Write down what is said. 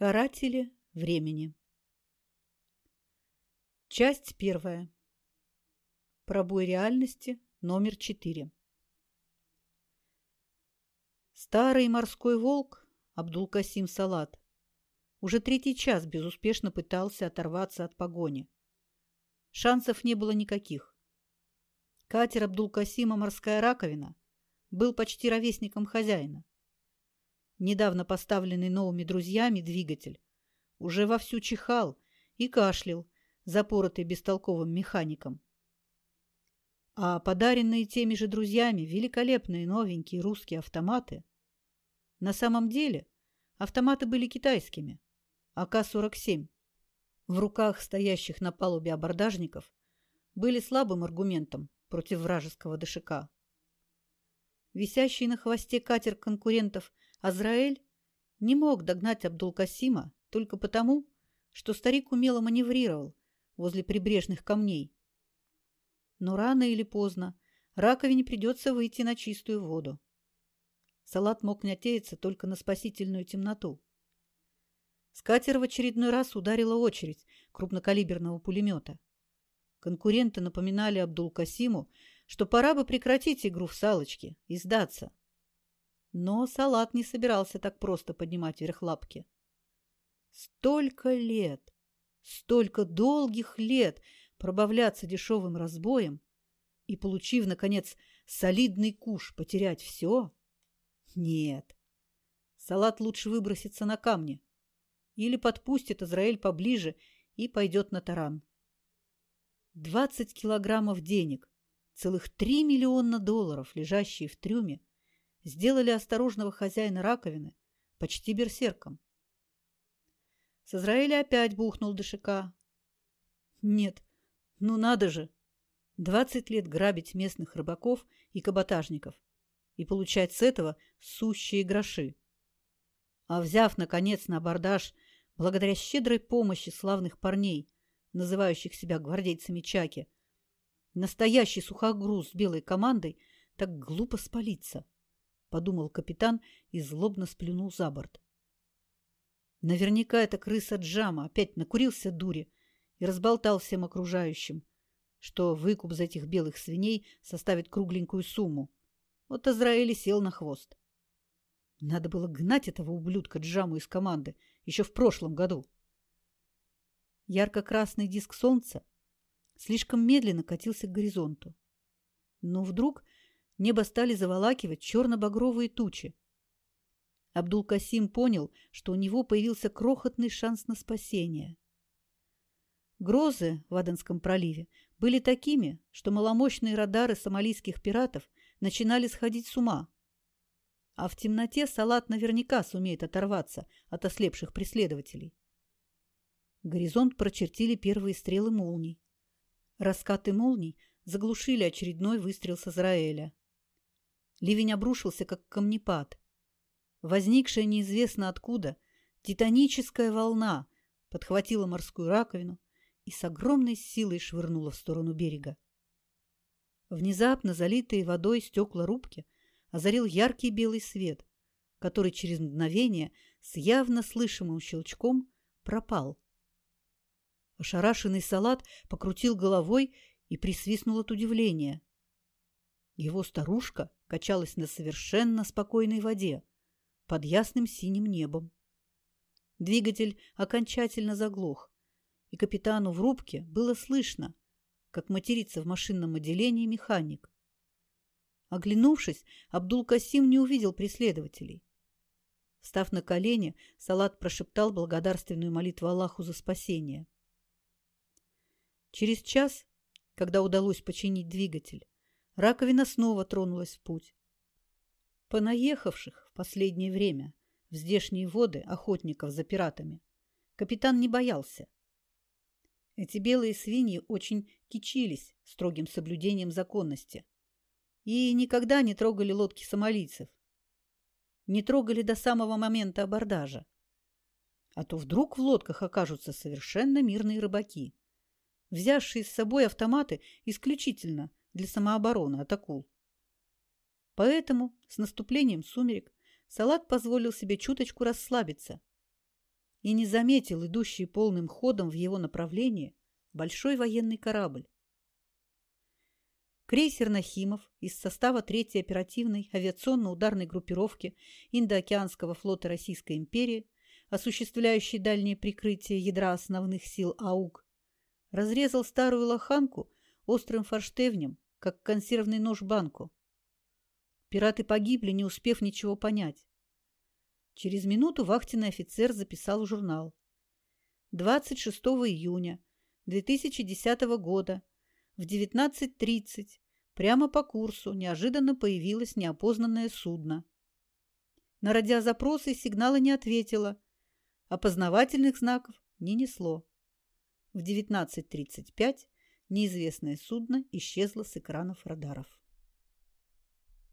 Каратели времени. Часть первая. Пробой реальности номер четыре. Старый морской волк Абдулкасим Салат уже третий час безуспешно пытался оторваться от погони. Шансов не было никаких. Катер Абдулкасима «Морская раковина» был почти ровесником хозяина недавно поставленный новыми друзьями двигатель, уже вовсю чихал и кашлял, запоротый бестолковым механиком. А подаренные теми же друзьями великолепные новенькие русские автоматы на самом деле автоматы были китайскими, АК-47. В руках стоящих на палубе абордажников были слабым аргументом против вражеского ДШК. Висящий на хвосте катер конкурентов Азраэль не мог догнать Абдул-Касима только потому, что старик умело маневрировал возле прибрежных камней. Но рано или поздно раковине придется выйти на чистую воду. Салат мог надеяться только на спасительную темноту. С катера в очередной раз ударила очередь крупнокалиберного пулемета. Конкуренты напоминали Абдул-Касиму, что пора бы прекратить игру в салочки и сдаться. Но Салат не собирался так просто поднимать вверх лапки. Столько лет, столько долгих лет пробавляться дешевым разбоем и, получив, наконец, солидный куш, потерять все? Нет. Салат лучше выбросится на камни или подпустит Израиль поближе и пойдет на таран. Двадцать килограммов денег, целых три миллиона долларов, лежащие в трюме, сделали осторожного хозяина раковины почти берсерком. С Израиля опять бухнул ДШК. Нет, ну надо же! Двадцать лет грабить местных рыбаков и каботажников и получать с этого сущие гроши. А взяв, наконец, на абордаж, благодаря щедрой помощи славных парней, называющих себя гвардейцами Чаки, настоящий сухогруз с белой командой, так глупо спалиться. — подумал капитан и злобно сплюнул за борт. Наверняка эта крыса Джама опять накурился дури и разболтал всем окружающим, что выкуп за этих белых свиней составит кругленькую сумму. Вот Азраэль сел на хвост. Надо было гнать этого ублюдка Джаму из команды еще в прошлом году. Ярко-красный диск солнца слишком медленно катился к горизонту. Но вдруг Небо стали заволакивать черно-багровые тучи. Абдул-Касим понял, что у него появился крохотный шанс на спасение. Грозы в Аденском проливе были такими, что маломощные радары сомалийских пиратов начинали сходить с ума. А в темноте Салат наверняка сумеет оторваться от ослепших преследователей. Горизонт прочертили первые стрелы молний. Раскаты молний заглушили очередной выстрел с Израиля. Ливень обрушился, как камнепад. Возникшая неизвестно откуда титаническая волна подхватила морскую раковину и с огромной силой швырнула в сторону берега. Внезапно залитые водой стекла рубки озарил яркий белый свет, который через мгновение с явно слышимым щелчком пропал. Ошарашенный салат покрутил головой и присвистнул от удивления. Его старушка качалась на совершенно спокойной воде под ясным синим небом. Двигатель окончательно заглох, и капитану в рубке было слышно, как матерится в машинном отделении механик. Оглянувшись, Абдул-Касим не увидел преследователей. Став на колени, Салат прошептал благодарственную молитву Аллаху за спасение. Через час, когда удалось починить двигатель, раковина снова тронулась в путь. Понаехавших в последнее время в здешние воды охотников за пиратами капитан не боялся. Эти белые свиньи очень кичились строгим соблюдением законности и никогда не трогали лодки сомалийцев. Не трогали до самого момента абордажа. А то вдруг в лодках окажутся совершенно мирные рыбаки, взявшие с собой автоматы исключительно для самообороны от акул. Поэтому с наступлением сумерек Салат позволил себе чуточку расслабиться и не заметил идущий полным ходом в его направлении большой военный корабль. Крейсер «Нахимов» из состава 3-й оперативной авиационно-ударной группировки Индоокеанского флота Российской империи, осуществляющий дальнее прикрытие ядра основных сил АУК, разрезал старую лоханку острым форштевнем, как консервный нож банку. Пираты погибли, не успев ничего понять. Через минуту вахтенный офицер записал в журнал. 26 июня 2010 года в 19.30 прямо по курсу неожиданно появилось неопознанное судно. На радиозапросы сигнала не ответило, опознавательных знаков не несло. В 19.35 неизвестное судно исчезло с экранов радаров.